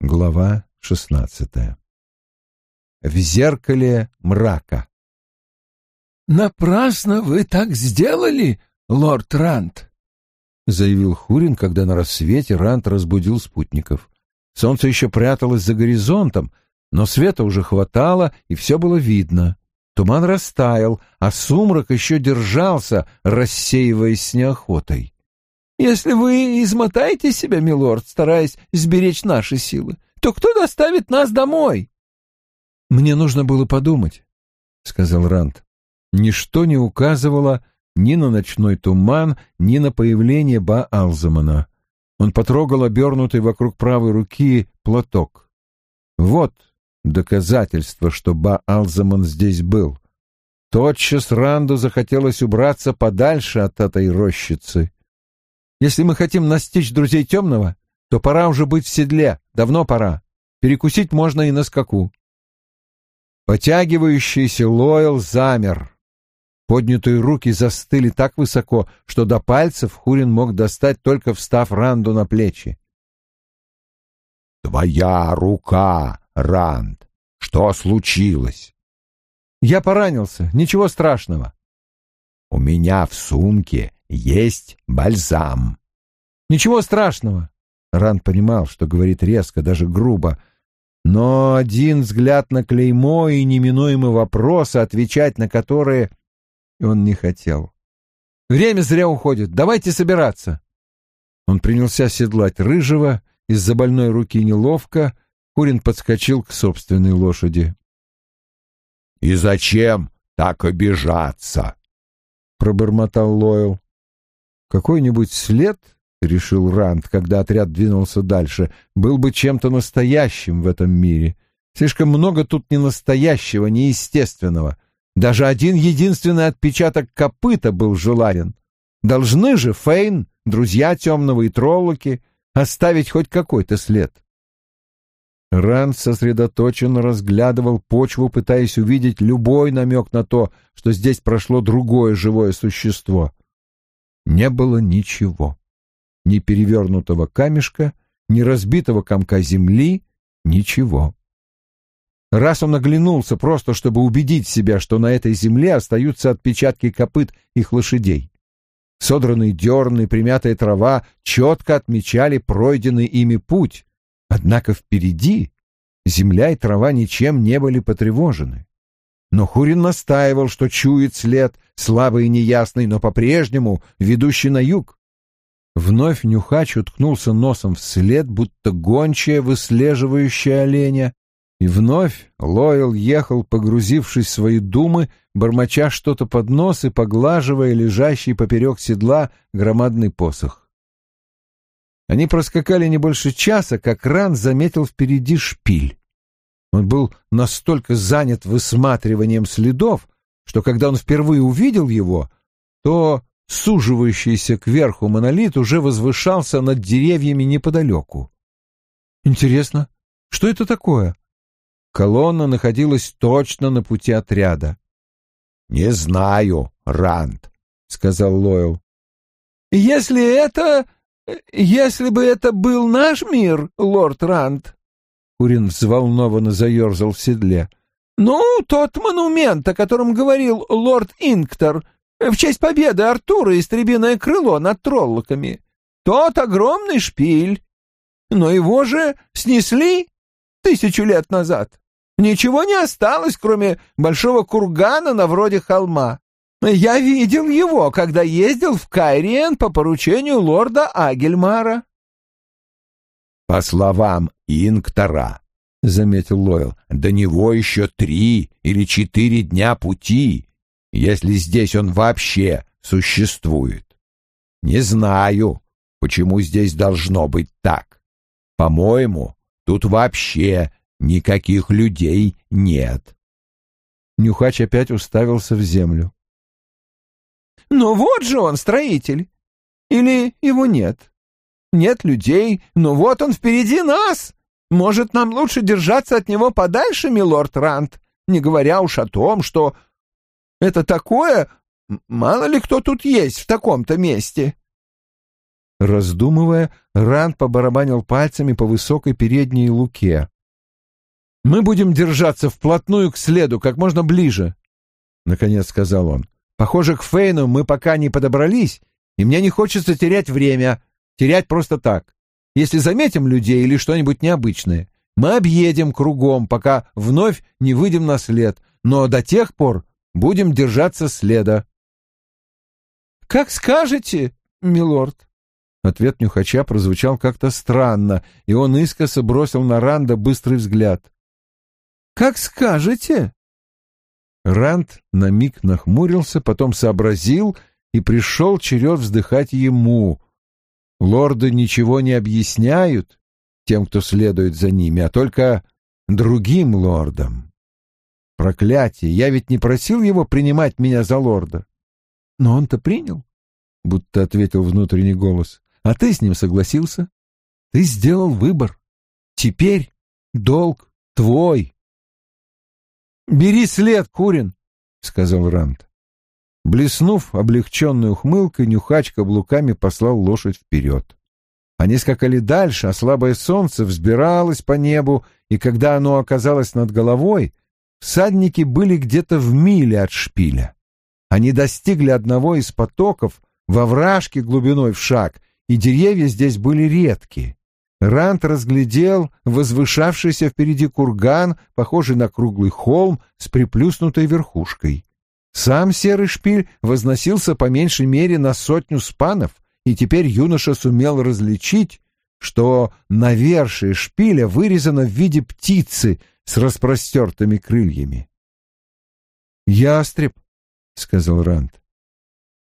Глава шестнадцатая. В зеркале мрака. «Напрасно вы так сделали, лорд Рант», — заявил Хурин, когда на рассвете Рант разбудил спутников. Солнце еще пряталось за горизонтом, но света уже хватало, и все было видно. Туман растаял, а сумрак еще держался, рассеиваясь с неохотой. Если вы измотаете себя, милорд, стараясь сберечь наши силы, то кто доставит нас домой? Мне нужно было подумать, сказал Ранд. Ничто не указывало ни на ночной туман, ни на появление Ба-Алзамана. Он потрогал обернутый вокруг правой руки платок. Вот доказательство, что Ба-Алзаман здесь был. Тотчас Ранду захотелось убраться подальше от этой рощицы. Если мы хотим настичь друзей темного, то пора уже быть в седле, давно пора. Перекусить можно и на скаку. Потягивающийся Лойл замер. Поднятые руки застыли так высоко, что до пальцев Хурин мог достать, только встав Ранду на плечи. «Твоя рука, Ранд! Что случилось?» «Я поранился, ничего страшного». «У меня в сумке есть бальзам. Ничего страшного. Ран понимал, что говорит резко, даже грубо, но один взгляд на клеймо и неминуемый вопрос, отвечать на которые он не хотел. Время зря уходит, давайте собираться. Он принялся седлать рыжего, из-за больной руки неловко, Курин подскочил к собственной лошади. «И зачем так обижаться?» — пробормотал Лойл. Какой-нибудь след, решил Ранд, когда отряд двинулся дальше, был бы чем-то настоящим в этом мире. Слишком много тут ненастоящего, неестественного. Даже один единственный отпечаток копыта был желанен. Должны же Фейн, друзья темного и троллоки, оставить хоть какой-то след. Ранд сосредоточенно разглядывал почву, пытаясь увидеть любой намек на то, что здесь прошло другое живое существо не было ничего. Ни перевернутого камешка, ни разбитого комка земли, ничего. Раз он оглянулся просто, чтобы убедить себя, что на этой земле остаются отпечатки копыт их лошадей. Содранные дерны, примятая трава четко отмечали пройденный ими путь, однако впереди земля и трава ничем не были потревожены. Но Хурин настаивал, что чует след, слабый и неясный, но по-прежнему ведущий на юг. Вновь Нюхач уткнулся носом в след, будто гончая, выслеживающая оленя, и вновь Лойл ехал, погрузившись в свои думы, бормоча что-то под нос и поглаживая лежащий поперек седла громадный посох. Они проскакали не больше часа, как Ран заметил впереди шпиль. Он был настолько занят высматриванием следов, что когда он впервые увидел его, то суживающийся кверху монолит уже возвышался над деревьями неподалеку. Интересно, что это такое? Колонна находилась точно на пути отряда. «Не знаю, Ранд», — сказал Лойл. «Если это... если бы это был наш мир, лорд Ранд, Курин взволнованно заерзал в седле. «Ну, тот монумент, о котором говорил лорд Инктор, в честь победы Артура истребиное крыло над троллоками. Тот огромный шпиль. Но его же снесли тысячу лет назад. Ничего не осталось, кроме большого кургана на вроде холма. Я видел его, когда ездил в Кайриен по поручению лорда Агельмара. По словам Инктора, — заметил Лойл, — до него еще три или четыре дня пути, если здесь он вообще существует. Не знаю, почему здесь должно быть так. По-моему, тут вообще никаких людей нет. Нюхач опять уставился в землю. «Ну вот же он, строитель! Или его нет?» Нет людей, но вот он впереди нас. Может, нам лучше держаться от него подальше, милорд Рант, не говоря уж о том, что это такое, мало ли кто тут есть в таком-то месте. Раздумывая, Ранд побарабанил пальцами по высокой передней луке. «Мы будем держаться вплотную к следу, как можно ближе», — наконец сказал он. «Похоже, к Фейну мы пока не подобрались, и мне не хочется терять время, терять просто так. Если заметим людей или что-нибудь необычное, мы объедем кругом, пока вновь не выйдем на след, но до тех пор будем держаться следа». «Как скажете, милорд», Ответ нюхача прозвучал как-то странно, и он искоса бросил на Ранда быстрый взгляд. «Как скажете!» Ранд на миг нахмурился, потом сообразил, и пришел черед вздыхать ему. Лорды ничего не объясняют тем, кто следует за ними, а только другим лордам. Проклятие! Я ведь не просил его принимать меня за лорда. Но он-то принял, — будто ответил внутренний голос а ты с ним согласился. Ты сделал выбор. Теперь долг твой. «Бери след, Курин», — сказал Рант. Блеснув облегченной ухмылкой, нюхач каблуками послал лошадь вперед. Они скакали дальше, а слабое солнце взбиралось по небу, и когда оно оказалось над головой, всадники были где-то в миле от шпиля. Они достигли одного из потоков во вражке глубиной в шаг и деревья здесь были редки. Рант разглядел возвышавшийся впереди курган, похожий на круглый холм с приплюснутой верхушкой. Сам серый шпиль возносился по меньшей мере на сотню спанов, и теперь юноша сумел различить, что навершие шпиля вырезано в виде птицы с распростертыми крыльями. «Ястреб», — сказал Рант.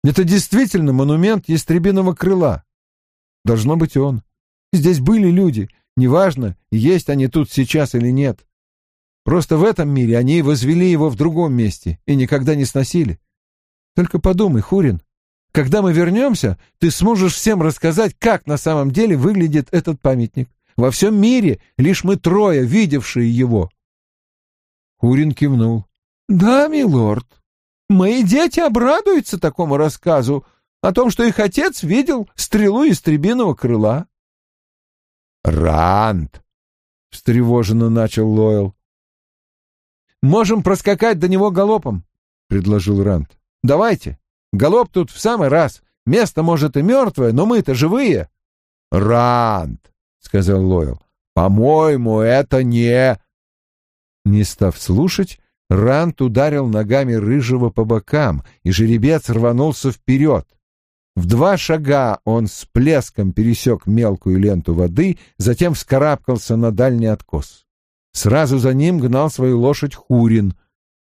«Это действительно монумент ястребиного крыла. Должно быть он. Здесь были люди, неважно, есть они тут сейчас или нет. Просто в этом мире они возвели его в другом месте и никогда не сносили. Только подумай, Хурин, когда мы вернемся, ты сможешь всем рассказать, как на самом деле выглядит этот памятник. Во всем мире лишь мы трое, видевшие его. Хурин кивнул. «Да, милорд, мои дети обрадуются такому рассказу, о том, что их отец видел стрелу из требиного крыла. «Ранд!» — встревоженно начал Лойл. «Можем проскакать до него галопом», — предложил Ранд. «Давайте. Галоп тут в самый раз. Место, может, и мертвое, но мы-то живые». «Ранд!» — сказал Лойл. «По-моему, это не...» Не став слушать, Рант ударил ногами рыжего по бокам, и жеребец рванулся вперед. В два шага он с плеском пересек мелкую ленту воды, затем вскарабкался на дальний откос. Сразу за ним гнал свою лошадь Хурин.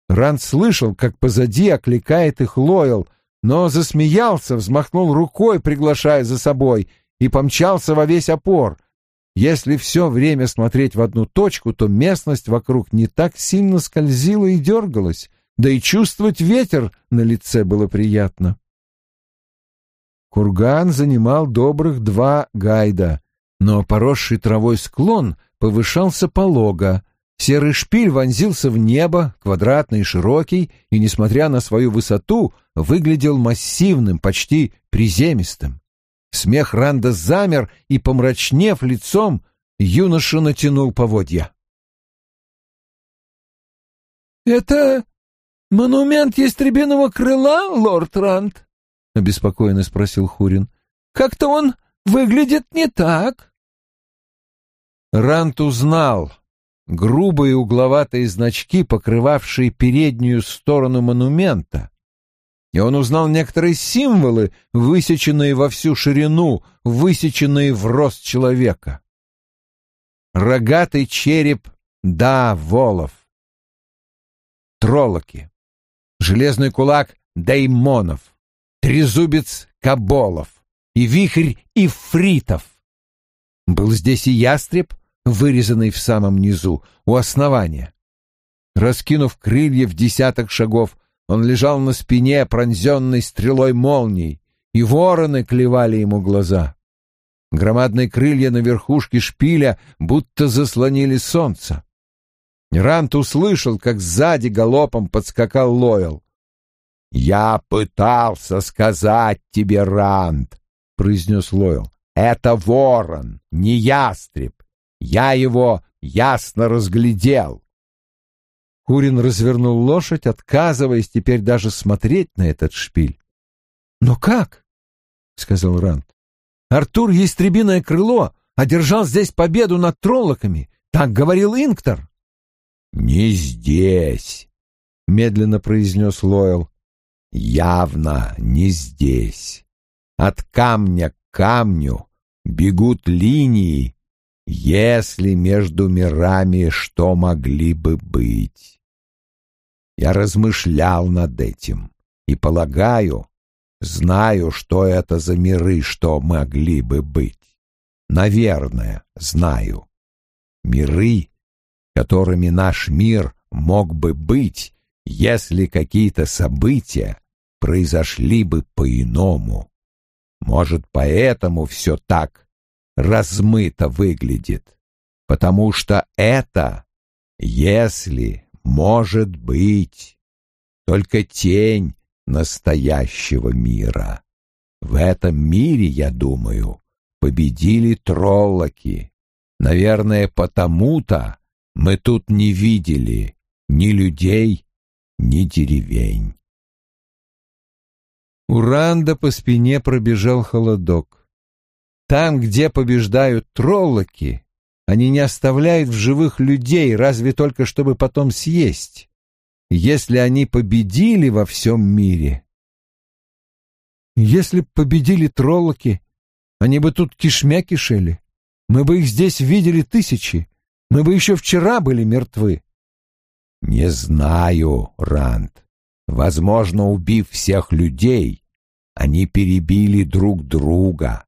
Ранд слышал, как позади окликает их Лойл, но засмеялся, взмахнул рукой, приглашая за собой, и помчался во весь опор. Если все время смотреть в одну точку, то местность вокруг не так сильно скользила и дергалась, да и чувствовать ветер на лице было приятно. Курган занимал добрых два гайда, но поросший травой склон повышался полого. Серый шпиль вонзился в небо, квадратный и широкий, и, несмотря на свою высоту, выглядел массивным, почти приземистым. Смех Ранда замер, и, помрачнев лицом, юноша натянул поводья. «Это монумент ястребиного крыла, лорд Ранд?» — обеспокоенно спросил Хурин. «Как-то он выглядит не так». Рант узнал грубые угловатые значки, покрывавшие переднюю сторону монумента, и он узнал некоторые символы, высеченные во всю ширину, высеченные в рост человека. Рогатый череп Да Волов. Троллоки. Железный кулак Деймонов трезубец Каболов и вихрь Ифритов. Был здесь и ястреб, вырезанный в самом низу, у основания. Раскинув крылья в десяток шагов, он лежал на спине, пронзенной стрелой молний, и вороны клевали ему глаза. Громадные крылья на верхушке шпиля будто заслонили солнце. Рант услышал, как сзади галопом подскакал Лойл. «Я пытался сказать тебе, Ранд, — произнес Лойл. «Это ворон, не ястреб. Я его ясно разглядел». Курин развернул лошадь, отказываясь теперь даже смотреть на этот шпиль. «Но как?» — сказал Ранд. «Артур Ястребиное крыло одержал здесь победу над троллоками. Так говорил Инктор». «Не здесь», — медленно произнес Лойл. «Явно не здесь. От камня к камню бегут линии, если между мирами что могли бы быть. Я размышлял над этим и полагаю, знаю, что это за миры, что могли бы быть. Наверное, знаю. Миры, которыми наш мир мог бы быть, если какие-то события произошли бы по-иному. Может, поэтому все так размыто выглядит, потому что это, если, может быть, только тень настоящего мира. В этом мире, я думаю, победили троллоки. Наверное, потому-то мы тут не видели ни людей, ни деревень. У Ранда по спине пробежал холодок. Там, где побеждают троллоки, они не оставляют в живых людей, разве только чтобы потом съесть. Если они победили во всем мире... Если б победили троллоки, они бы тут кишмя кишели. Мы бы их здесь видели тысячи. Мы бы еще вчера были мертвы. Не знаю, Ранд. Возможно, убив всех людей, они перебили друг друга.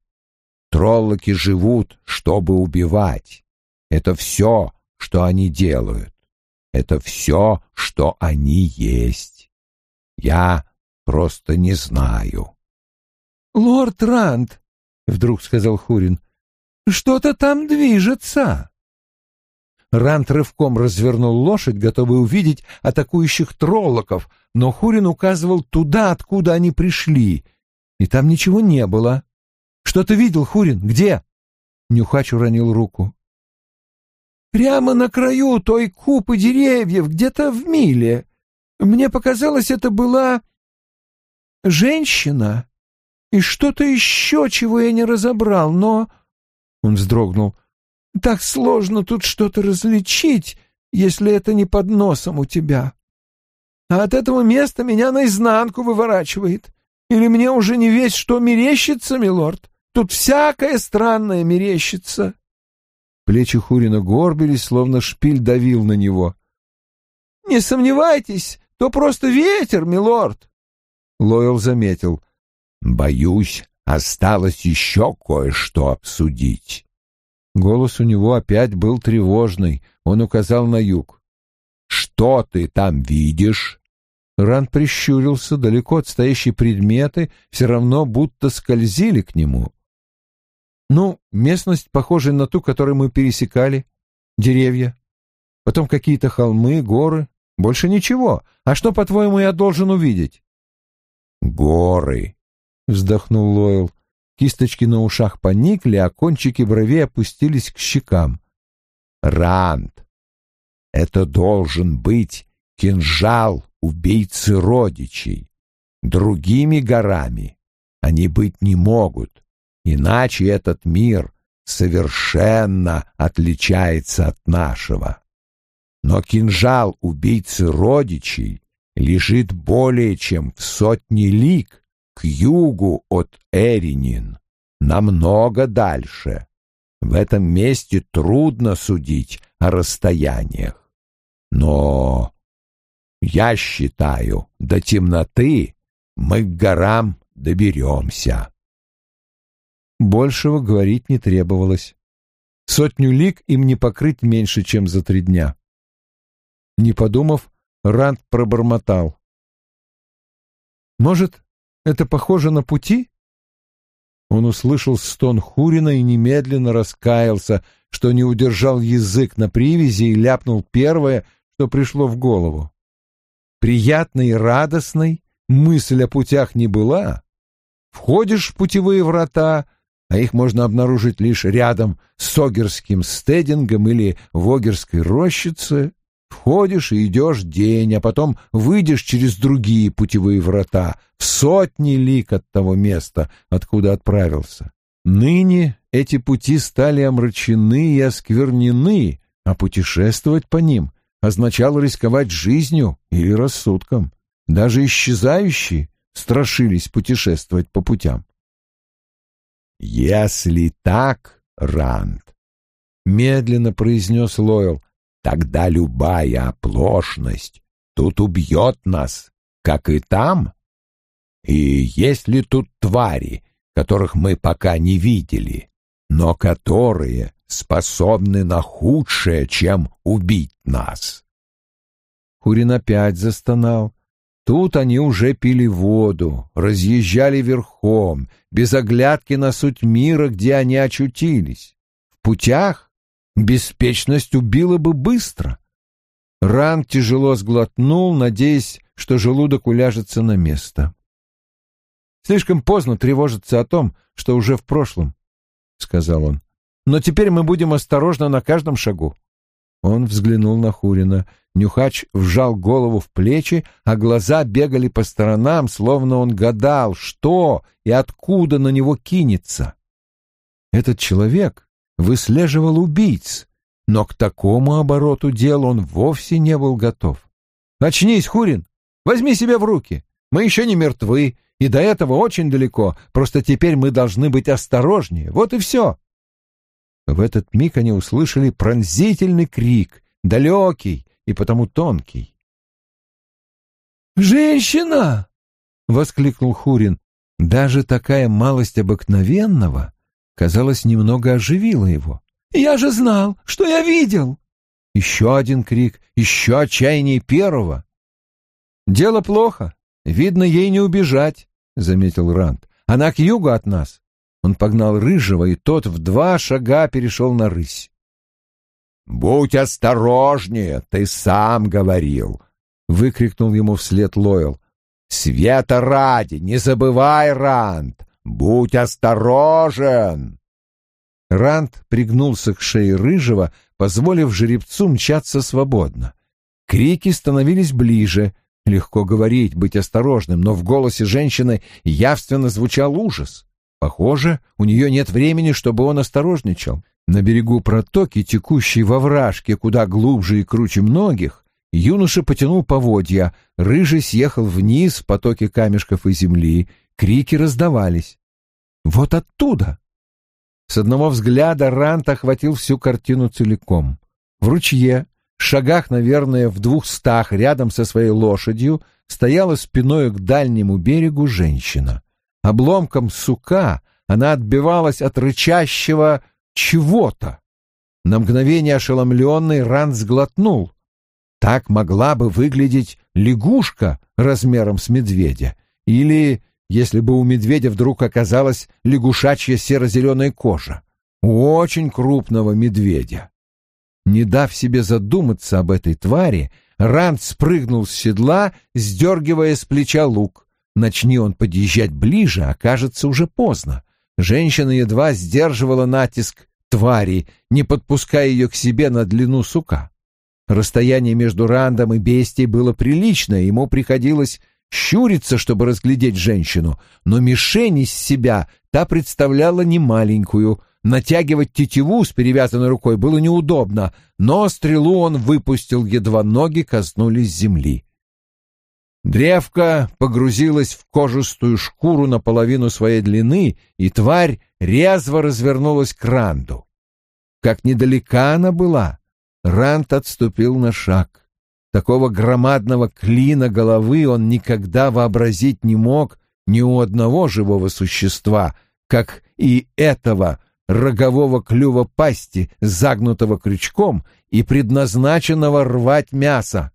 Троллоки живут, чтобы убивать. Это все, что они делают. Это все, что они есть. Я просто не знаю. — Лорд Ранд, — вдруг сказал Хурин, — что-то там движется. Рант рывком развернул лошадь, готовый увидеть атакующих троллоков, но Хурин указывал туда, откуда они пришли, и там ничего не было. «Что ты видел, Хурин? Где?» Нюхач уронил руку. «Прямо на краю той купы деревьев, где-то в миле. Мне показалось, это была женщина и что-то еще, чего я не разобрал, но...» Он вздрогнул. Так сложно тут что-то различить, если это не под носом у тебя. А от этого места меня наизнанку выворачивает. Или мне уже не весь что мерещится, милорд? Тут всякое странное мерещится. Плечи Хурина горбились, словно шпиль давил на него. — Не сомневайтесь, то просто ветер, милорд. Лойл заметил. — Боюсь, осталось еще кое-что обсудить. Голос у него опять был тревожный. Он указал на юг. «Что ты там видишь?» Ранд прищурился, далеко отстоящие предметы все равно будто скользили к нему. «Ну, местность, похожая на ту, которую мы пересекали. Деревья. Потом какие-то холмы, горы. Больше ничего. А что, по-твоему, я должен увидеть?» «Горы», — вздохнул Лойл. Кисточки на ушах поникли, а кончики бровей опустились к щекам. «Ранд, это должен быть кинжал убийцы родичей. Другими горами они быть не могут, иначе этот мир совершенно отличается от нашего. Но кинжал убийцы родичей лежит более чем в сотни лик к югу от Эринин, намного дальше. В этом месте трудно судить о расстояниях. Но я считаю, до темноты мы к горам доберемся. Большего говорить не требовалось. Сотню лик им не покрыть меньше, чем за три дня. Не подумав, Ранд пробормотал. «Может, это похоже на пути? Он услышал стон Хурина и немедленно раскаялся, что не удержал язык на привязи и ляпнул первое, что пришло в голову. Приятной и радостной мысль о путях не была, входишь в путевые врата, а их можно обнаружить лишь рядом с Огерским стедингом или в Огерской рощице, входишь и идешь день, а потом выйдешь через другие путевые врата, в сотни лик от того места, откуда отправился. Ныне эти пути стали омрачены и осквернены, а путешествовать по ним означало рисковать жизнью или рассудком. Даже исчезающие страшились путешествовать по путям. «Если так, Ранд», — медленно произнес Лойл, — «тогда любая оплошность тут убьет нас, как и там. И есть ли тут твари, которых мы пока не видели, но которые способны на худшее, чем убить нас?» Хурин опять застонал, Тут они уже пили воду, разъезжали верхом, без оглядки на суть мира, где они очутились. В путях беспечность убила бы быстро. Ран тяжело сглотнул, надеясь, что желудок уляжется на место. «Слишком поздно тревожиться о том, что уже в прошлом», — сказал он. «Но теперь мы будем осторожны на каждом шагу». Он взглянул на Хурина. Нюхач вжал голову в плечи, а глаза бегали по сторонам, словно он гадал, что и откуда на него кинется. Этот человек выслеживал убийц, но к такому обороту дела он вовсе не был готов. «Очнись, Хурин! Возьми себя в руки! Мы еще не мертвы, и до этого очень далеко, просто теперь мы должны быть осторожнее, вот и все!» В этот миг они услышали пронзительный крик, далекий и потому тонкий. «Женщина!» — воскликнул Хурин. Даже такая малость обыкновенного, казалось, немного оживила его. «Я же знал, что я видел!» Еще один крик, еще отчаяние первого. «Дело плохо. Видно, ей не убежать», — заметил Ранд. «Она к югу от нас. Он погнал рыжего, и тот в два шага перешел на рысь. «Будь осторожнее, ты сам говорил!» — выкрикнул ему вслед Лойл. «Света ради, не забывай, Ранд! Будь осторожен!» Ранд пригнулся к шее рыжего, позволив жеребцу мчаться свободно. Крики становились ближе. Легко говорить, быть осторожным, но в голосе женщины явственно звучал ужас. Похоже, у нее нет времени, чтобы он осторожничал. На берегу протоки, текущей во вражке куда глубже и круче многих, юноша потянул поводья, рыжий съехал вниз в потоке камешков и земли, крики раздавались. «Вот оттуда!» С одного взгляда Рант охватил всю картину целиком. В ручье, шагах, наверное, в двухстах рядом со своей лошадью, стояла спиной к дальнему берегу женщина. Обломком сука она отбивалась от рычащего чего-то. На мгновение ошеломленный Ран сглотнул. Так могла бы выглядеть лягушка размером с медведя. Или, если бы у медведя вдруг оказалась лягушачья серо-зеленая кожа. У очень крупного медведя. Не дав себе задуматься об этой твари, Ранд спрыгнул с седла, сдергивая с плеча лук. Начни он подъезжать ближе, окажется уже поздно. Женщина едва сдерживала натиск твари, не подпуская ее к себе на длину сука. Расстояние между Рандом и бестией было приличное, ему приходилось щуриться, чтобы разглядеть женщину, но мишень из себя та представляла немаленькую. Натягивать тетиву с перевязанной рукой было неудобно, но стрелу он выпустил, едва ноги коснулись земли. Древко погрузилось в кожистую шкуру наполовину своей длины, и тварь резво развернулась к Ранду. Как недалека она была, Ранд отступил на шаг. Такого громадного клина головы он никогда вообразить не мог ни у одного живого существа, как и этого рогового клюва пасти, загнутого крючком и предназначенного рвать мясо.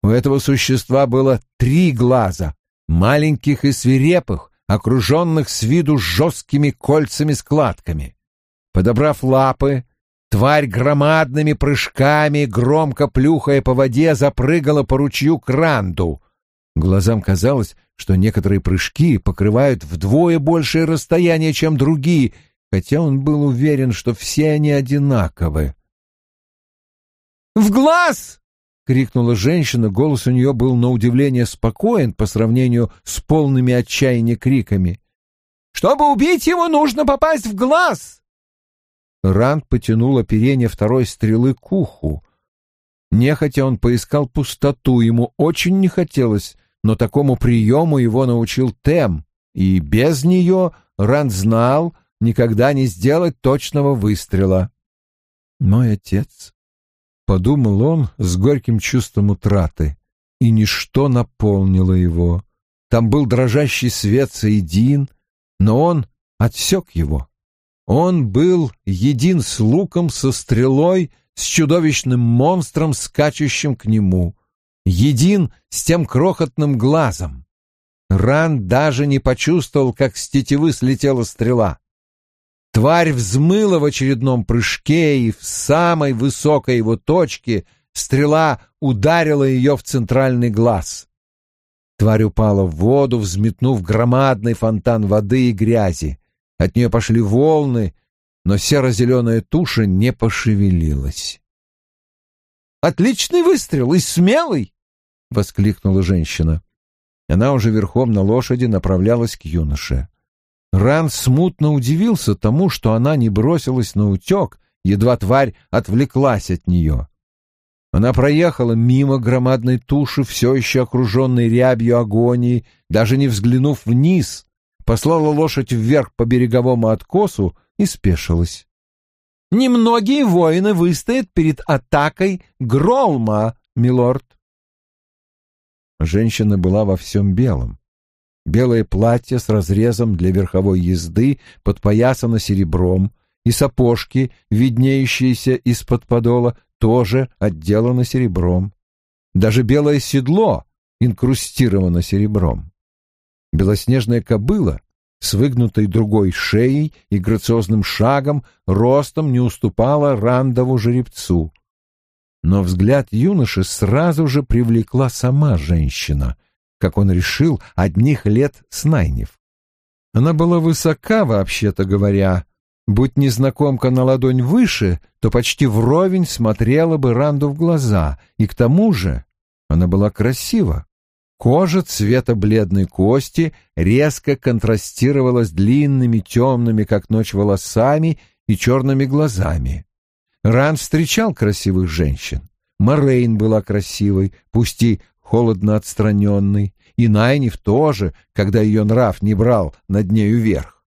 У этого существа было три глаза, маленьких и свирепых, окруженных с виду жесткими кольцами-складками. Подобрав лапы, тварь громадными прыжками, громко плюхая по воде, запрыгала по ручью к ранду. Глазам казалось, что некоторые прыжки покрывают вдвое большее расстояние, чем другие, хотя он был уверен, что все они одинаковы. «В глаз!» — крикнула женщина, голос у нее был на удивление спокоен по сравнению с полными отчаяния криками. «Чтобы убить его, нужно попасть в глаз!» Ранд потянул оперение второй стрелы к уху. Нехотя он поискал пустоту, ему очень не хотелось, но такому приему его научил Тем, и без нее Ранд знал никогда не сделать точного выстрела. «Мой отец», — подумал он с горьким чувством утраты, и ничто наполнило его. Там был дрожащий свет Саидин, но он отсек его. Он был един с луком, со стрелой, с чудовищным монстром, скачущим к нему, един с тем крохотным глазом. Ран даже не почувствовал, как с тетивы слетела стрела. Тварь взмыла в очередном прыжке, и в самой высокой его точке стрела ударила ее в центральный глаз. Тварь упала в воду, взметнув громадный фонтан воды и грязи. От нее пошли волны, но серо-зеленая туша не пошевелилась. «Отличный выстрел и смелый!» — воскликнула женщина. Она уже верхом на лошади направлялась к юноше. Ран смутно удивился тому, что она не бросилась на утек, едва тварь отвлеклась от нее. Она проехала мимо громадной туши, все еще окруженной рябью агонии, даже не взглянув вниз, послала лошадь вверх по береговому откосу и спешилась. «Немногие воины выстоят перед атакой Гролма, милорд». Женщина была во всем белом. Белое платье с разрезом для верховой езды подпоясано серебром, и сапожки, виднеющиеся из-под подола, тоже отделаны серебром. Даже белое седло инкрустировано серебром. Белоснежная кобыла с выгнутой другой шеей и грациозным шагом ростом не уступала рандову жеребцу. Но взгляд юноши сразу же привлекла сама женщина, как он решил, одних лет Снайнев. Она была высока, вообще-то говоря. Будь незнакомка на ладонь выше, то почти вровень смотрела бы Ранду в глаза, и к тому же она была красива. Кожа цвета бледной кости резко контрастировала с длинными темными, как ночь, волосами и черными глазами. Ран встречал красивых женщин. Морейн была красивой, пусть и холодно отстраненной, и Найниф тоже, когда ее нрав не брал над нею верх.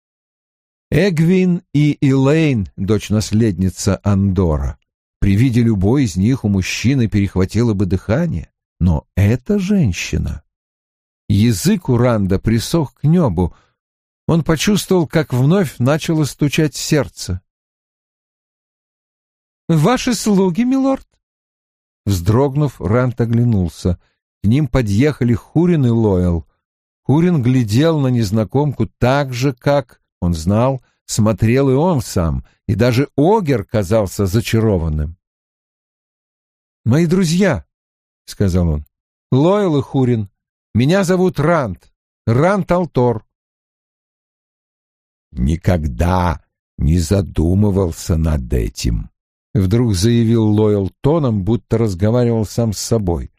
Эгвин и Илейн, дочь-наследница Андора. При виде любой из них у мужчины перехватило бы дыхание. Но эта женщина... Язык Уранда присох к небу. Он почувствовал, как вновь начало стучать сердце. «Ваши слуги, милорд?» Вздрогнув, Рант оглянулся. К ним подъехали Хурин и Лоэл. Хурин глядел на незнакомку так же, как, он знал, смотрел и он сам, и даже Огер казался зачарованным. «Мои друзья», — сказал он. «Лойл и Хурин. Меня зовут Рант. Рант Алтор». «Никогда не задумывался над этим», — вдруг заявил Лойл тоном, будто разговаривал сам с собой.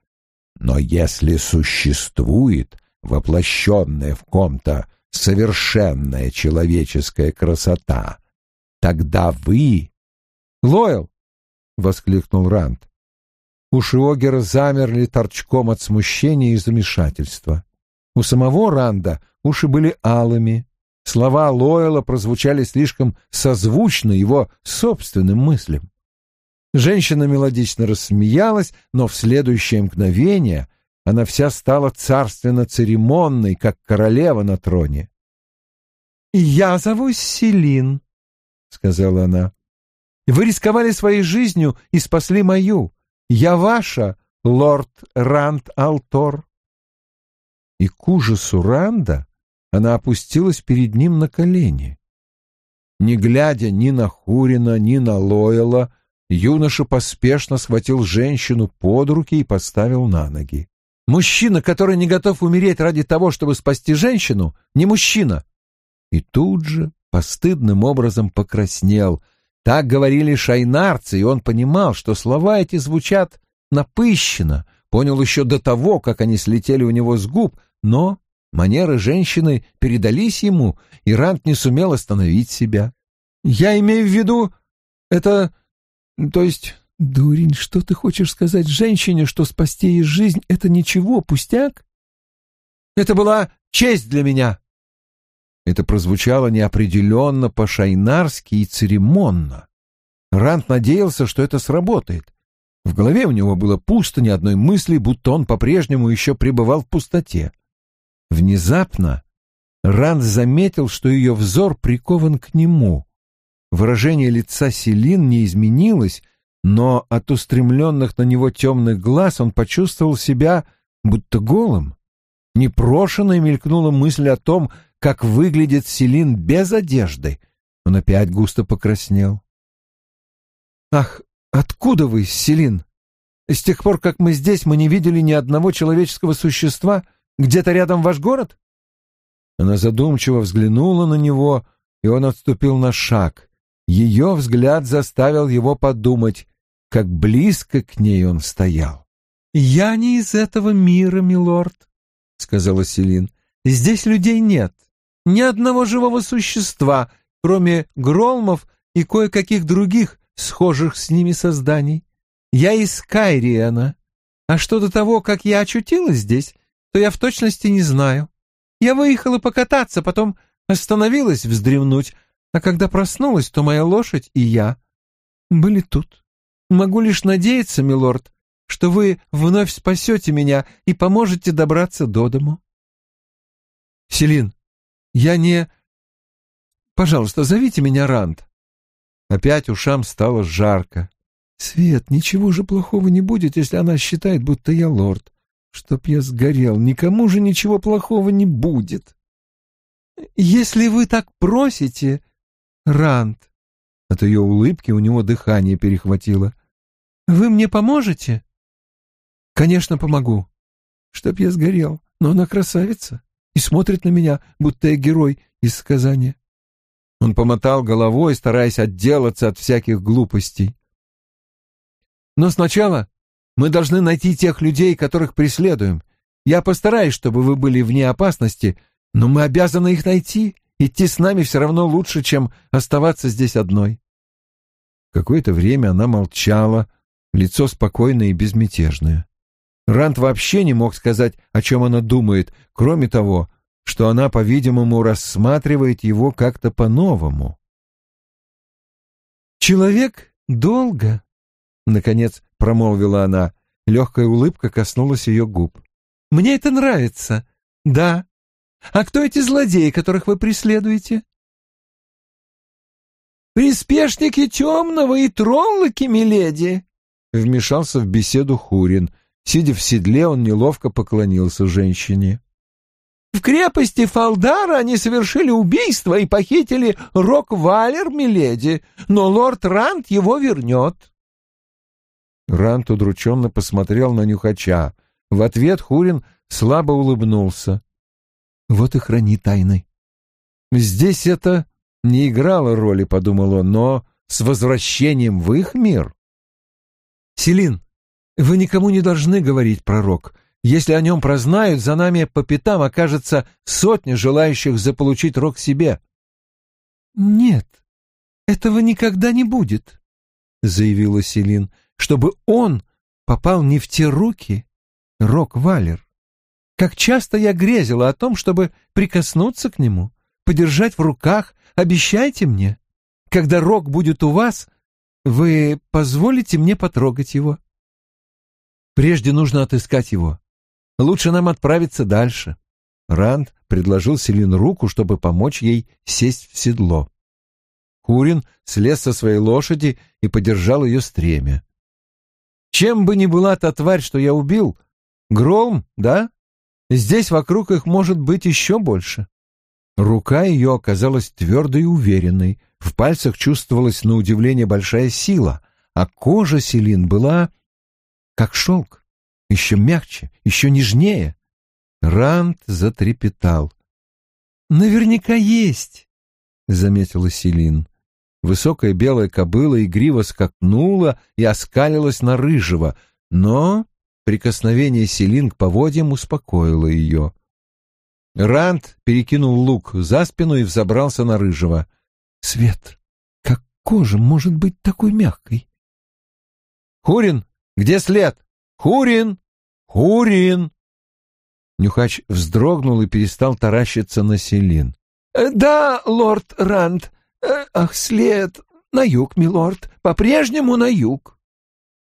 «Но если существует воплощенная в ком-то совершенная человеческая красота, тогда вы...» «Лойл!» — воскликнул Рант. Уши Огера замерли торчком от смущения и замешательства. У самого Ранда уши были алыми. Слова Лойла прозвучали слишком созвучно его собственным мыслям. Женщина мелодично рассмеялась, но в следующее мгновение она вся стала царственно-церемонной, как королева на троне. «Я зовусь Селин», — сказала она. «Вы рисковали своей жизнью и спасли мою. Я ваша, лорд Ранд Алтор. И к ужасу Ранда она опустилась перед ним на колени. Не глядя ни на Хурина, ни на Лойла, юноша поспешно схватил женщину под руки и поставил на ноги. Мужчина, который не готов умереть ради того, чтобы спасти женщину, не мужчина. И тут же постыдным образом покраснел. Так говорили шайнарцы, и он понимал, что слова эти звучат напыщенно, понял еще до того, как они слетели у него с губ, но манеры женщины передались ему, и Рант не сумел остановить себя. «Я имею в виду... это... то есть «Дурень, что ты хочешь сказать женщине, что спасти ей жизнь — это ничего, пустяк?» «Это была честь для меня!» Это прозвучало неопределенно, по-шайнарски и церемонно. Рант надеялся, что это сработает. В голове у него было пусто ни одной мысли, будто он по-прежнему еще пребывал в пустоте. Внезапно Рант заметил, что ее взор прикован к нему. Выражение лица Селин не изменилось, но от устремленных на него темных глаз он почувствовал себя будто голым. Непрошенной мелькнула мысль о том, как выглядит Селин без одежды. Он опять густо покраснел. «Ах, откуда вы, Селин? С тех пор, как мы здесь, мы не видели ни одного человеческого существа. Где-то рядом ваш город?» Она задумчиво взглянула на него, и он отступил на шаг. Ее взгляд заставил его подумать, как близко к ней он стоял. «Я не из этого мира, милорд», — сказала Селин. «Здесь людей нет, ни одного живого существа, кроме громов и кое-каких других, схожих с ними созданий. Я из Кайриана, а что до того, как я очутилась здесь, то я в точности не знаю. Я выехала покататься, потом остановилась вздремнуть, а когда проснулась, то моя лошадь и я были тут. Могу лишь надеяться, милорд, что вы вновь спасете меня и поможете добраться до дому. Селин, я не... Пожалуйста, зовите меня Ранд. Опять ушам стало жарко. Свет, ничего же плохого не будет, если она считает, будто я лорд. Чтоб я сгорел, никому же ничего плохого не будет. Если вы так просите, Ранд... От ее улыбки у него дыхание перехватило. Вы мне поможете? Конечно, помогу. Чтоб я сгорел. Но она красавица и смотрит на меня, будто я герой из сказания. Он помотал головой, стараясь отделаться от всяких глупостей. Но сначала мы должны найти тех людей, которых преследуем. Я постараюсь, чтобы вы были вне опасности, но мы обязаны их найти. Идти с нами все равно лучше, чем оставаться здесь одной. Какое-то время она молчала, лицо спокойное и безмятежное. Рант вообще не мог сказать, о чем она думает, кроме того, что она, по-видимому, рассматривает его как-то по-новому. «Человек долго», — наконец промолвила она. Легкая улыбка коснулась ее губ. «Мне это нравится. Да. А кто эти злодеи, которых вы преследуете?» «Приспешники темного и троллоки, миледи», Вмешался в беседу Хурин. Сидя в седле, он неловко поклонился женщине. «В крепости Фалдара они совершили убийство и похитили Рок-Валер, миледи, но лорд Рант его вернет». Рант удрученно посмотрел на нюхача. В ответ Хурин слабо улыбнулся. «Вот и храни тайны». «Здесь это не играло роли», — подумал он, — «но с возвращением в их мир Селин, вы никому не должны говорить пророк. Если о нем прознают, за нами по пятам окажется сотня желающих заполучить рог себе. Нет, этого никогда не будет, заявила Селин, чтобы он попал не в те руки, рог Валер. Как часто я грезила о том, чтобы прикоснуться к нему, подержать в руках, обещайте мне. Когда рог будет у вас, вы позволите мне потрогать его? Прежде нужно отыскать его. Лучше нам отправиться дальше. Ранд предложил Селин руку, чтобы помочь ей сесть в седло. Курин слез со своей лошади и подержал ее стремя. Чем бы ни была та тварь, что я убил, гром, да? Здесь вокруг их может быть еще больше. Рука ее оказалась твердой и уверенной, в пальцах чувствовалась на удивление большая сила, а кожа Селин была как шелк, еще мягче, еще нежнее. Ранд затрепетал. «Наверняка есть», — заметила Селин. Высокая белая кобыла игриво скакнула и оскалилась на рыжего, но прикосновение Селин к поводьям успокоило ее. Ранд перекинул лук за спину и взобрался на рыжего. «Свет, как кожа может быть такой мягкой?» «Хурин, где след? Хурин! Хурин!» Нюхач вздрогнул и перестал таращиться на Селин. «Э, «Да, лорд Ранд. Э, ах, след. На юг, милорд. По-прежнему на юг».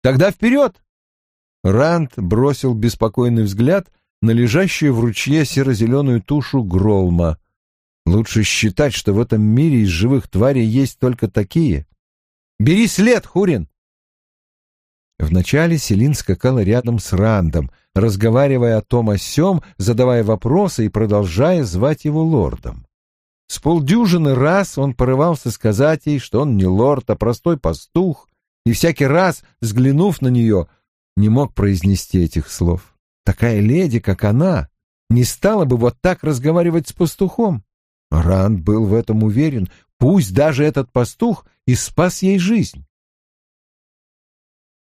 «Тогда вперед!» Ранд бросил беспокойный взгляд на лежащую в ручье серо-зеленую тушу Гролма. Лучше считать, что в этом мире из живых тварей есть только такие. «Бери след, Хурин!» Вначале Селин скакала рядом с Рандом, разговаривая о том о сём, задавая вопросы и продолжая звать его лордом. С полдюжины раз он порывался сказать ей, что он не лорд, а простой пастух, и всякий раз, взглянув на нее, не мог произнести этих слов. Такая леди, как она, не стала бы вот так разговаривать с пастухом. Ранд был в этом уверен, пусть даже этот пастух и спас ей жизнь.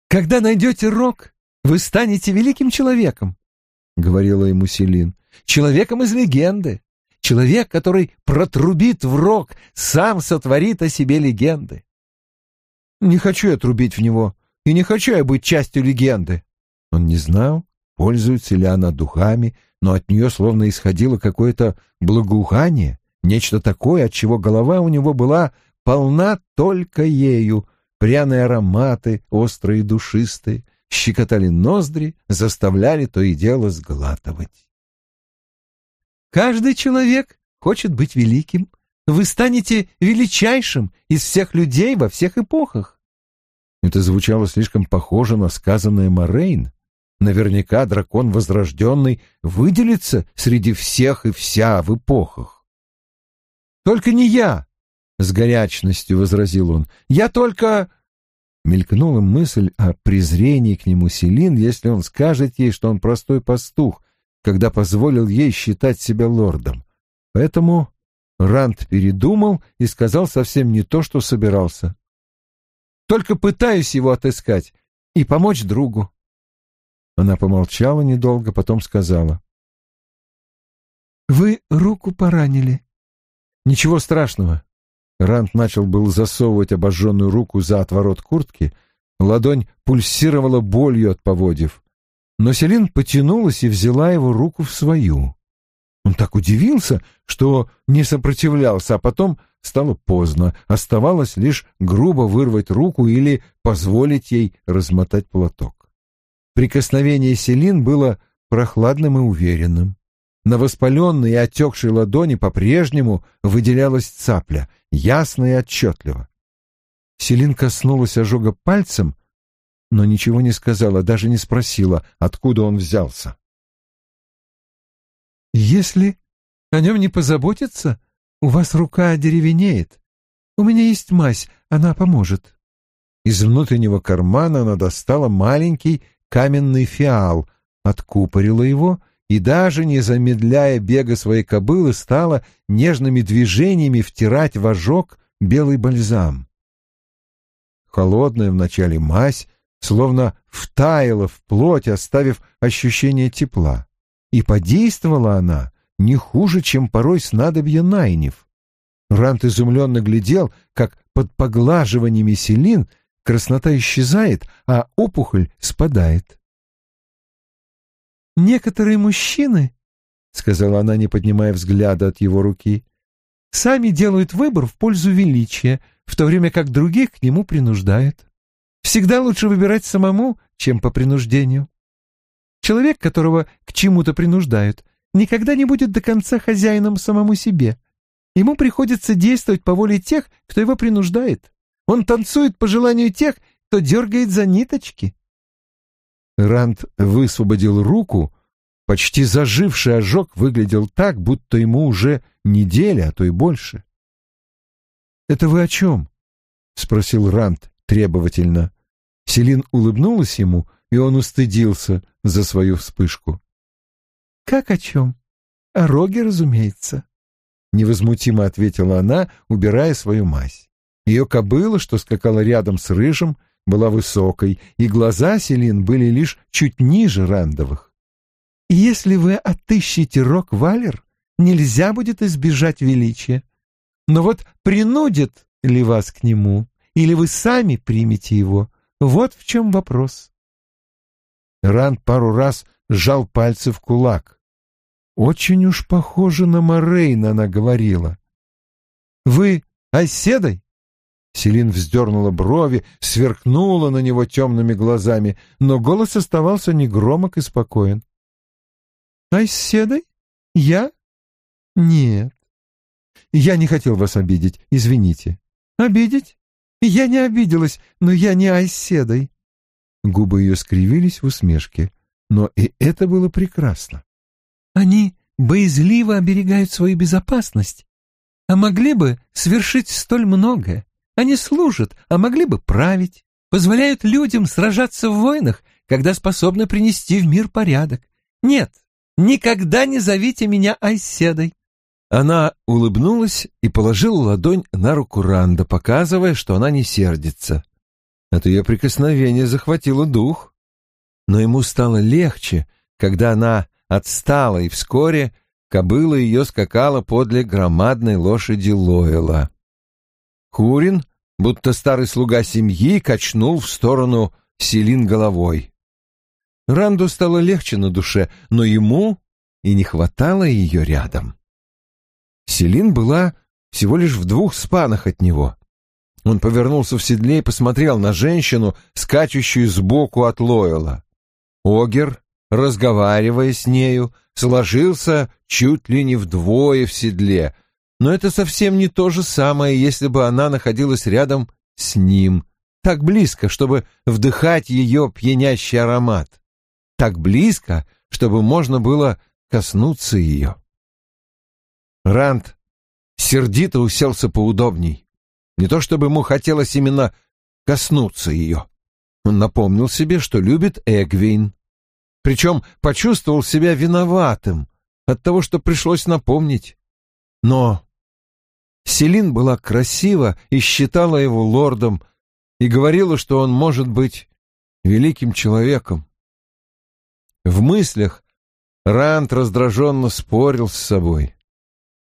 «Когда найдете рог, вы станете великим человеком», — говорила ему Селин, — «человеком из легенды. Человек, который протрубит в рог, сам сотворит о себе легенды». «Не хочу я трубить в него, и не хочу я быть частью легенды». Он не знал, пользуется ли она духами, но от нее словно исходило какое-то благоухание, нечто такое, от чего голова у него была полна только ею, Пряные ароматы, острые и душистые, щекотали ноздри, заставляли то и дело сглатывать. «Каждый человек хочет быть великим. Вы станете величайшим из всех людей во всех эпохах». Это звучало слишком похоже на сказанное Морейн. Наверняка дракон возрожденный выделится среди всех и вся в эпохах. «Только не я!» — с горячностью возразил он. «Я только...» Мелькнула мысль о презрении к нему Селин, если он скажет ей, что он простой пастух, когда позволил ей считать себя лордом. Поэтому Ранд передумал и сказал совсем не то, что собирался. «Только пытаюсь его отыскать и помочь другу». Она помолчала недолго, потом сказала. «Вы руку поранили». «Ничего страшного. Рант начал был засовывать обожженную руку за отворот куртки, ладонь пульсировала болью от поводьев. Но Селин потянулась и взяла его руку в свою. Он так удивился, что не сопротивлялся, а потом стало поздно. Оставалось лишь грубо вырвать руку или позволить ей размотать платок. Прикосновение Селин было прохладным и уверенным. На воспаленной и отекшей ладони по-прежнему выделялась цапля, ясно и отчетливо. Селин коснулась ожога пальцем, но ничего не сказала, даже не спросила, откуда он взялся. «Если о нем не позаботиться, у вас рука одеревенеет. У меня есть мазь, она поможет». Из внутреннего кармана она достала маленький каменный фиал, откупорила его и даже не замедляя бега своей кобылы, стала нежными движениями втирать в ожог белый бальзам. Холодная вначале мазь словно втаяла в плоть, оставив ощущение тепла. И подействовала она не хуже, чем порой снадобье Найнев. Рант изумленно глядел, как под поглаживаниями селин краснота исчезает, а опухоль спадает. Некоторые мужчины, — сказала она, не поднимая взгляда от его руки, — сами делают выбор в пользу величия, в то время как других к нему принуждают. Всегда лучше выбирать самому, чем по принуждению. Человек, которого к чему-то принуждают, никогда не будет до конца хозяином самому себе. Ему приходится действовать по воле тех, кто его принуждает. Он танцует по желанию тех, кто дергает за ниточки. Ранд высвободил руку. Почти заживший ожог выглядел так, будто ему уже неделя, а то и больше. «Это вы о чем?» — спросил Ранд требовательно. Селин улыбнулась ему и он устыдился за свою вспышку. «Как о чем? О роге, разумеется», — невозмутимо ответила она, убирая свою мазь. Ее кобыла, что скакала рядом с рыжим, была высокой, и глаза Селин были лишь чуть ниже рандовых. «Если вы отыщете рог Валер, нельзя будет избежать величия. Но вот принудит ли вас к нему, или вы сами примете его, вот в чем вопрос». Ранд пару раз сжал пальцы в кулак. Очень уж похоже на Морейна она говорила. «Вы оседой?» Селин вздернула брови, сверкнула на него темными глазами, но голос оставался негромок и спокоен. «Оседой? Я? Нет. Я не хотел вас обидеть, извините». «Обидеть? Я не обиделась, но я не оседой». Губы ее скривились в усмешке, но и это было прекрасно. Они боязливо оберегают свою безопасность, а могли бы свершить столь многое. Они служат, а могли бы править, позволяют людям сражаться в войнах, когда способны принести в мир порядок. Нет, никогда не зовите меня Айседой. Она улыбнулась и положила ладонь на руку Ранда, показывая, что она не сердится. От ее прикосновения захватило дух. Но ему стало легче, когда она отстала, и вскоре кобыла ее скакала подле громадной лошади Лойла. Хурин, будто старый слуга семьи, качнул в сторону Селин головой. Ранду стало легче на душе, но ему и не хватало ее рядом. Селин была всего лишь в двух спанах от него. Он повернулся в седле и посмотрел на женщину, скачущую сбоку от Лойла. Огер, разговаривая с нею, сложился чуть ли не вдвое в седле, но это совсем не то же самое, если бы она находилась рядом с ним, так близко, чтобы вдыхать ее пьянящий аромат, так близко, чтобы можно было коснуться ее. Ранд сердито уселся поудобней. Не то чтобы ему хотелось именно коснуться ее. Напомнил себе, что любит Эгвин. Причем почувствовал себя виноватым от того, что пришлось напомнить. Но Селин была красива и считала его лордом, и говорила, что он может быть великим человеком. В мыслях Рант раздраженно спорил с собой.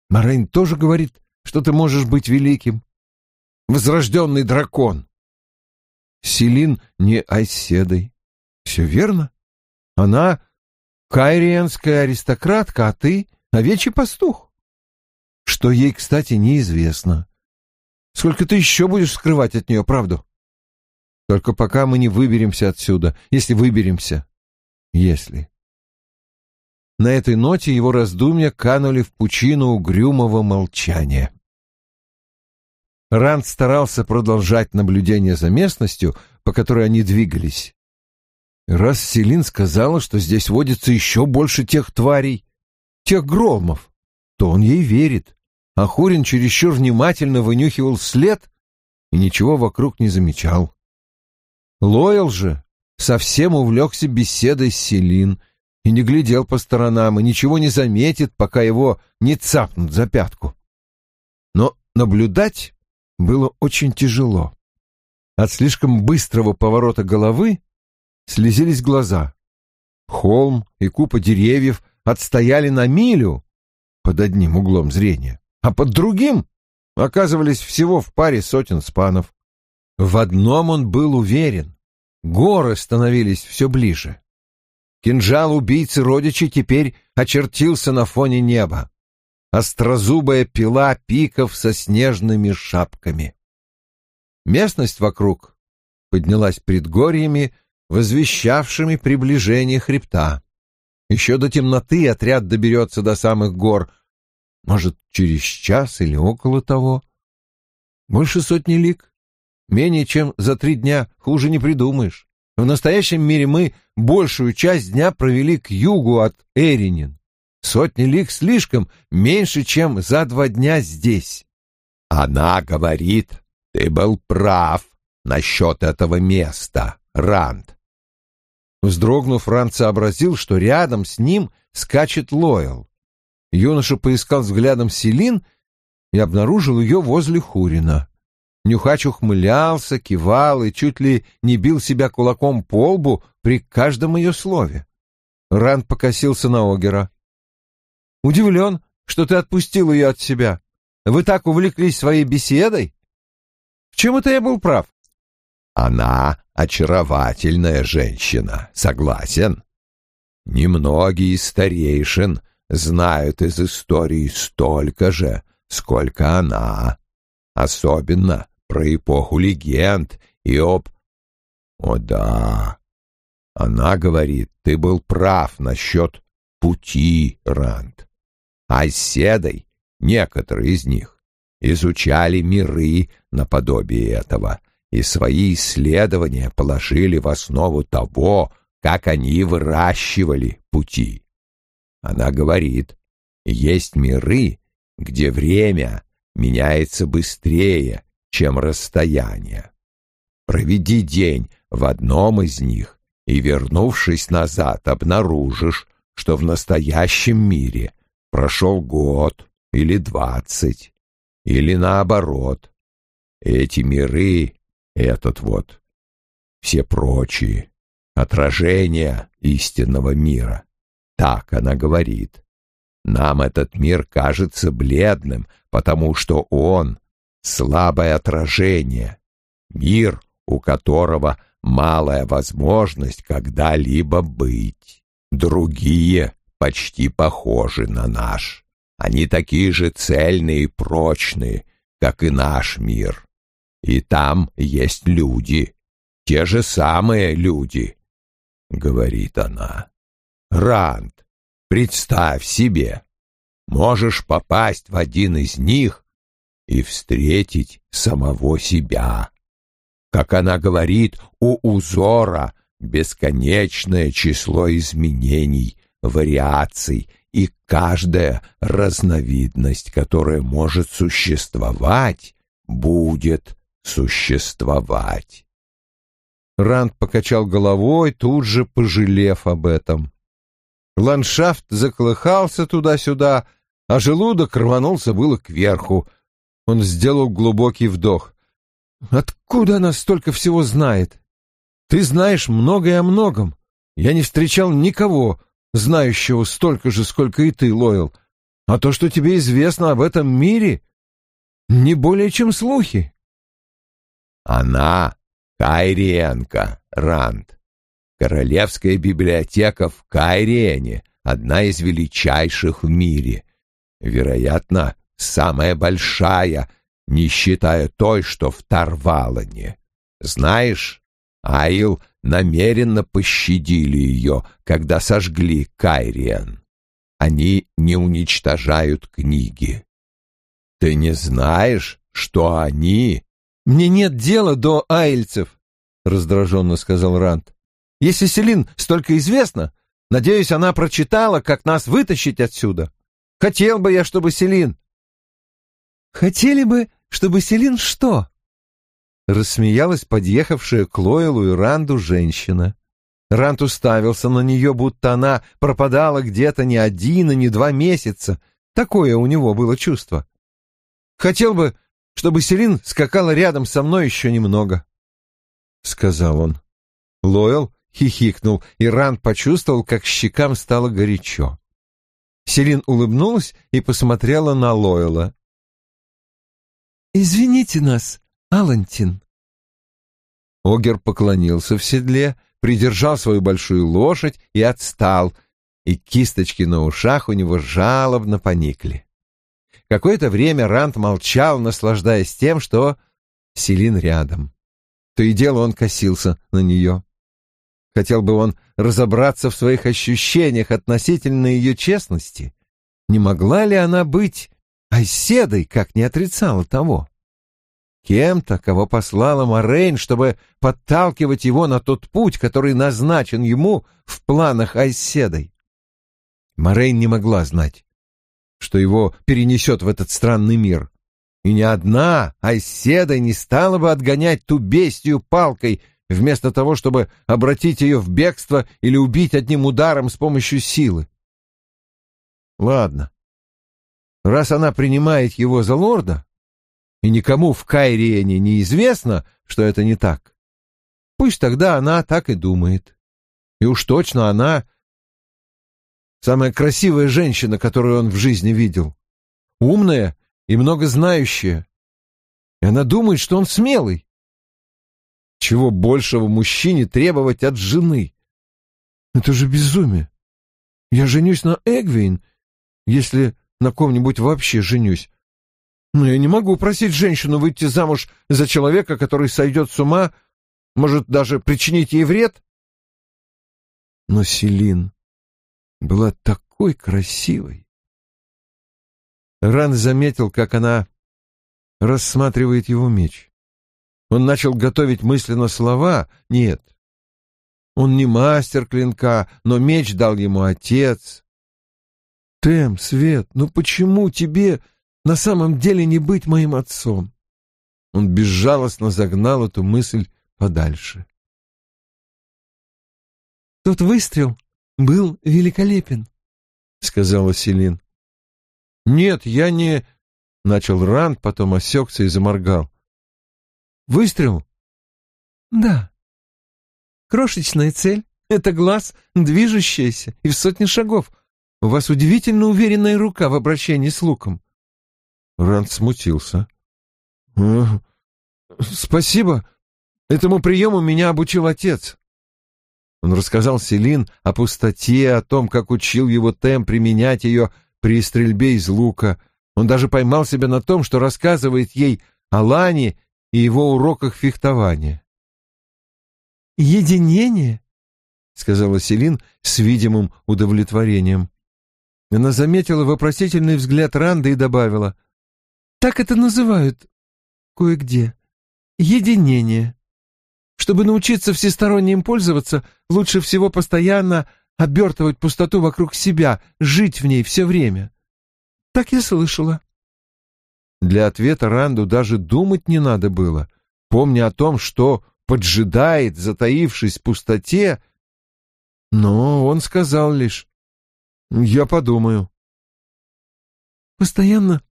Морейн тоже говорит, что ты можешь быть великим. Возрожденный дракон. Селин не Айседой. Все верно. Она кайриенская аристократка, а ты — овечий пастух что ей, кстати, неизвестно. Сколько ты еще будешь скрывать от нее правду? Только пока мы не выберемся отсюда, если выберемся. Если. На этой ноте его раздумья канули в пучину угрюмого молчания. Ранд старался продолжать наблюдение за местностью, по которой они двигались. Раз Селин сказала, что здесь водится еще больше тех тварей, тех громов, то он ей верит. А Хурин чересчур внимательно вынюхивал след и ничего вокруг не замечал. Лойл же совсем увлекся беседой с Селин и не глядел по сторонам, и ничего не заметит, пока его не цапнут за пятку. Но наблюдать было очень тяжело. От слишком быстрого поворота головы слезились глаза. Холм и купа деревьев отстояли на милю под одним углом зрения а под другим оказывались всего в паре сотен спанов. В одном он был уверен — горы становились все ближе. Кинжал убийцы родичей теперь очертился на фоне неба. Острозубая пила пиков со снежными шапками. Местность вокруг поднялась предгорьями, возвещавшими приближение хребта. Еще до темноты отряд доберется до самых гор — может, через час или около того. Больше сотни лик. Менее чем за три дня хуже не придумаешь. В настоящем мире мы большую часть дня провели к югу от Эринин. Сотни лик слишком меньше, чем за два дня здесь. Она говорит, ты был прав насчет этого места, Ранд. Вздрогнув, Ранд сообразил, что рядом с ним скачет Лоэл. Юноша поискал взглядом Селин и обнаружил ее возле Хурина. Нюхач ухмылялся, кивал и чуть ли не бил себя кулаком по лбу при каждом ее слове. Ранд покосился на Огера. «Удивлен, что ты отпустил ее от себя. Вы так увлеклись своей беседой? В чем это я был прав?» «Она очаровательная женщина, согласен. Немногие из старейшин знают из истории столько же, сколько она, особенно про эпоху легенд и об... О да, она говорит, ты был прав насчет пути, Ранд. А с Седой некоторые из них изучали миры наподобие этого и свои исследования положили в основу того, как они выращивали пути. Она говорит, есть миры, где время меняется быстрее, чем расстояние. Проведи день в одном из них, и, вернувшись назад, обнаружишь, что в настоящем мире прошел год или двадцать, или наоборот. Эти миры, этот вот, все прочие, отражения истинного мира. Так она говорит. Нам этот мир кажется бледным, потому что он — слабое отражение, мир, у которого малая возможность когда-либо быть. Другие почти похожи на наш. Они такие же цельные и прочные, как и наш мир. И там есть люди, те же самые люди, — говорит она. Ранд, представь себе, можешь попасть в один из них и встретить самого себя. Как она говорит, у узора бесконечное число изменений, вариаций, и каждая разновидность, которая может существовать, будет существовать. Ранд покачал головой, тут же пожалев об этом. Ландшафт заколыхался туда-сюда, а желудок рванулся было кверху. Он сделал глубокий вдох. «Откуда она столько всего знает? Ты знаешь многое о многом. Я не встречал никого, знающего столько же, сколько и ты, Лойл. А то, что тебе известно об этом мире, не более чем слухи». «Она Кайриенко, Ранд. Королевская библиотека в Кайриене — одна из величайших в мире. Вероятно, самая большая, не считая той, что в Тарвалане. Знаешь, Аил намеренно пощадили ее, когда сожгли Кайриен. Они не уничтожают книги. Ты не знаешь, что они... «Мне нет дела до айльцев», — раздраженно сказал Ранд. Если Селин столько известно, надеюсь, она прочитала, как нас вытащить отсюда. Хотел бы я, чтобы Селин... Хотели бы, чтобы Селин что? Рассмеялась подъехавшая к Лойлу и Ранду женщина. Ранд уставился на нее, будто она пропадала где-то не один и не два месяца. Такое у него было чувство. Хотел бы, чтобы Селин скакала рядом со мной еще немного, — сказал он. Лойл хихикнул, и Ранд почувствовал, как щекам стало горячо. Селин улыбнулась и посмотрела на Лойла. «Извините нас, Алантин». Огер поклонился в седле, придержал свою большую лошадь и отстал, и кисточки на ушах у него жалобно поникли. Какое-то время Ранд молчал, наслаждаясь тем, что Селин рядом. То и дело он косился на нее. Хотел бы он разобраться в своих ощущениях относительно ее честности. Не могла ли она быть оседой, как не отрицала того? Кем-то, кого послала Морейн, чтобы подталкивать его на тот путь, который назначен ему в планах Айседой. Морейн не могла знать, что его перенесет в этот странный мир. И ни одна Айседа не стала бы отгонять ту бестию палкой, вместо того, чтобы обратить ее в бегство или убить одним ударом с помощью силы. Ладно. Раз она принимает его за лорда, и никому в Кайриене не известно, что это не так, пусть тогда она так и думает. И уж точно она самая красивая женщина, которую он в жизни видел. Умная и многознающая. И она думает, что он смелый. Чего большего мужчине требовать от жены? Это же безумие. Я женюсь на Эгвин, если на ком-нибудь вообще женюсь. Но я не могу просить женщину выйти замуж за человека, который сойдет с ума, может даже причинить ей вред. Но Селин была такой красивой. Ран заметил, как она рассматривает его меч. Он начал готовить мысленно слова. Нет, он не мастер клинка, но меч дал ему отец. Тем, Свет, ну почему тебе на самом деле не быть моим отцом? Он безжалостно загнал эту мысль подальше. Тот выстрел был великолепен, — сказала Селин. Нет, я не... — начал Ранд, потом осекся и заморгал. Выстрел? Да. Крошечная цель. Это глаз, движущийся, и в сотни шагов. У вас удивительно уверенная рука в обращении с луком. Ранд смутился. «Спасибо. Этому приему меня обучил отец». Он рассказал Селин о пустоте, о том, как учил его Тем применять ее при стрельбе из лука. Он даже поймал себя на том, что рассказывает ей о Лане и его уроках фехтования. «Единение?» — сказала Селин с видимым удовлетворением. Она заметила вопросительный взгляд Ранды и добавила. «Так это называют кое-где. Единение. Чтобы научиться всесторонне им пользоваться, лучше всего постоянно обертывать пустоту вокруг себя, жить в ней все время. Так я слышала. Для ответа Ранду даже думать не надо было, помня о том, что поджидает, затаившись в пустоте. Но он сказал лишь «Я подумаю». «Постоянно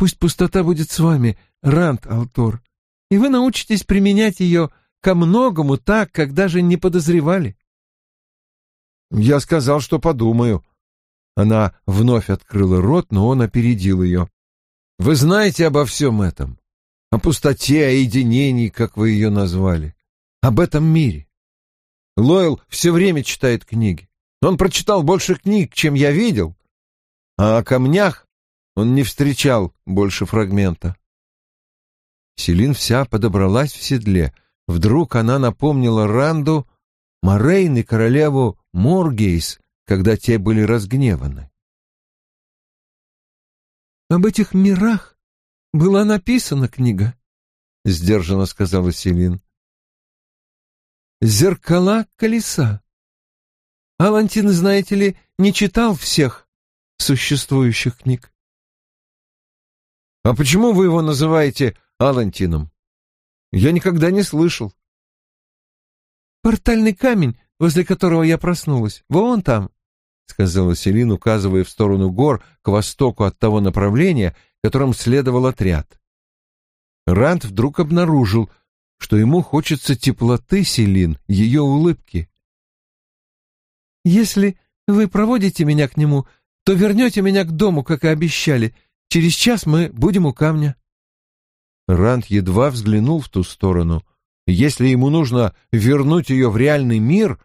пусть пустота будет с вами, Ранд Алтор, и вы научитесь применять ее ко многому так, как даже не подозревали». «Я сказал, что подумаю». Она вновь открыла рот, но он опередил ее. Вы знаете обо всем этом? О пустоте, о единении, как вы ее назвали. Об этом мире. Лойл все время читает книги. Он прочитал больше книг, чем я видел. А о камнях он не встречал больше фрагмента. Селин вся подобралась в седле. Вдруг она напомнила Ранду Морейн и королеву Моргейс, когда те были разгневаны. Об этих мирах была написана книга, — сдержанно сказала Селин. Зеркала колеса. Алантин, знаете ли, не читал всех существующих книг. А почему вы его называете Алантином? Я никогда не слышал. Портальный камень, возле которого я проснулась, вон там, — сказала Селин, указывая в сторону гор к востоку от того направления, которым следовал отряд. Рант вдруг обнаружил, что ему хочется теплоты Селин, ее улыбки. «Если вы проводите меня к нему, то вернете меня к дому, как и обещали. Через час мы будем у камня». Рант едва взглянул в ту сторону. Если ему нужно вернуть ее в реальный мир,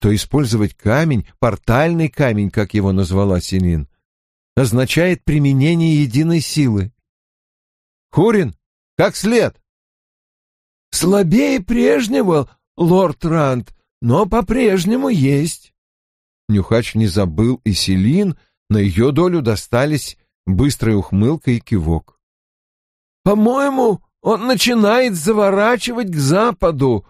то использовать камень, портальный камень, как его назвала Селин, означает применение единой силы. Хурин, как след? Слабее прежнего, лорд Рант, но по-прежнему есть. Нюхач не забыл и Селин, на ее долю достались быстрая ухмылка и кивок. По-моему, он начинает заворачивать к западу.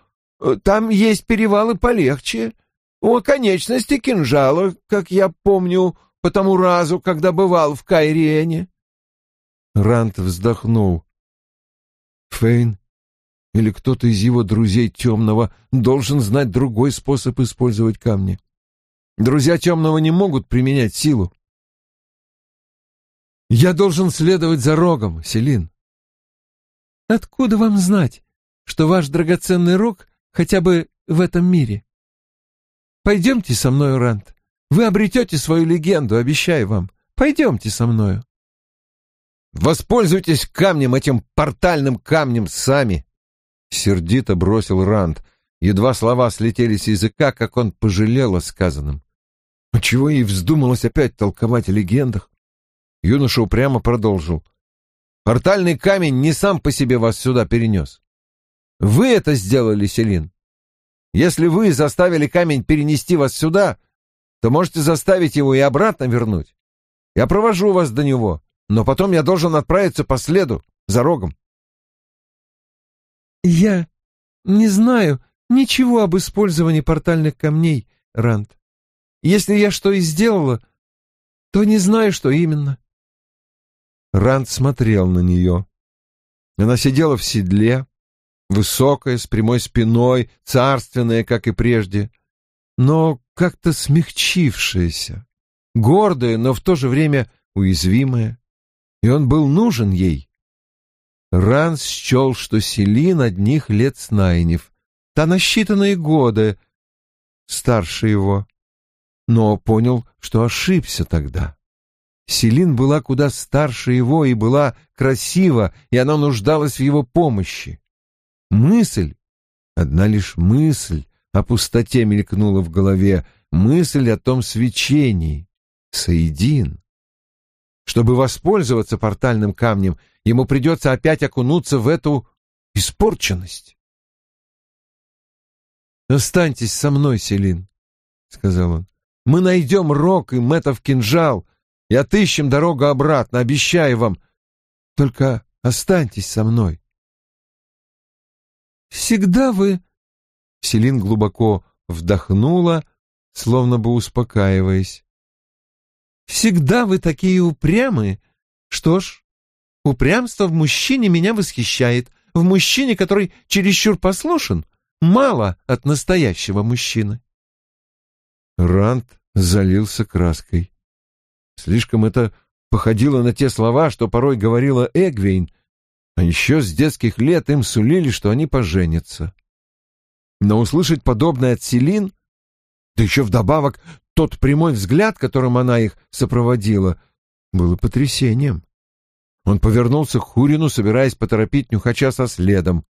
Там есть перевалы полегче. У оконечности кинжала, как я помню, по тому разу, когда бывал в Кайрене. Рант вздохнул. Фейн, или кто-то из его друзей темного должен знать другой способ использовать камни. Друзья темного не могут применять силу. Я должен следовать за рогом, Селин. Откуда вам знать, что ваш драгоценный рог хотя бы в этом мире? Пойдемте со мной, Рант. Вы обретете свою легенду, обещаю вам. Пойдемте со мною. Воспользуйтесь камнем, этим портальным камнем сами. Сердито бросил Ранд. Едва слова слетели с языка, как он пожалел о сказанном. А чего ей вздумалось опять толковать о легендах? Юноша упрямо продолжил. Портальный камень не сам по себе вас сюда перенес. Вы это сделали, Селин. Если вы заставили камень перенести вас сюда, то можете заставить его и обратно вернуть. Я провожу вас до него, но потом я должен отправиться по следу, за рогом. Я не знаю ничего об использовании портальных камней, Ранд. Если я что и сделала, то не знаю, что именно. Ранд смотрел на нее. Она сидела в седле, высокая, с прямой спиной, царственная, как и прежде, но как-то смягчившаяся, гордая, но в то же время уязвимая, и он был нужен ей. Ранс счел, что Селин одних лет Снайнев, та на считанные годы старше его, но понял, что ошибся тогда. Селин была куда старше его и была красива, и она нуждалась в его помощи. Мысль, одна лишь мысль о пустоте мелькнула в голове, мысль о том свечении. Соедин. Чтобы воспользоваться портальным камнем, ему придется опять окунуться в эту испорченность. «Останьтесь со мной, Селин», — сказал он. «Мы найдем Рок и Мэтов кинжал и отыщем дорогу обратно, обещаю вам. Только останьтесь со мной». «Всегда вы...» Селин глубоко вдохнула, словно бы успокаиваясь. «Всегда вы такие упрямые. Что ж, упрямство в мужчине меня восхищает. В мужчине, который чересчур послушен, мало от настоящего мужчины». Рант залился краской. Слишком это походило на те слова, что порой говорила Эгвейн, а еще с детских лет им сулили, что они поженятся. Но услышать подобное от Селин, да еще вдобавок тот прямой взгляд, которым она их сопроводила, было потрясением. Он повернулся к Хурину, собираясь поторопить нюхача со следом.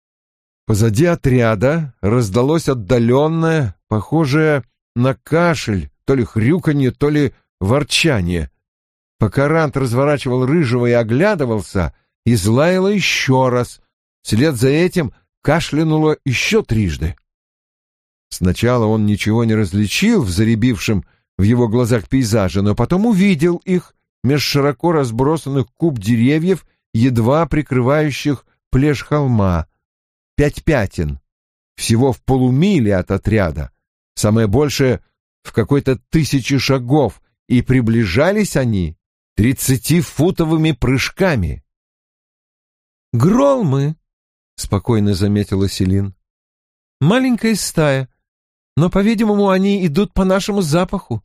Позади отряда раздалось отдаленное, похожее на кашель, то ли хрюканье, то ли ворчание. Пока Рант разворачивал рыжего и оглядывался, излаяла еще раз. Вслед за этим кашлянула еще трижды. Сначала он ничего не различил в заребившем в его глазах пейзаже, но потом увидел их меж широко разбросанных куб деревьев, едва прикрывающих плешь холма. Пять пятен, всего в полумиле от отряда, самое большее в какой-то тысячи шагов, и приближались они тридцатифутовыми прыжками. «Гролмы», — спокойно заметила Селин. «Маленькая стая, но, по-видимому, они идут по нашему запаху.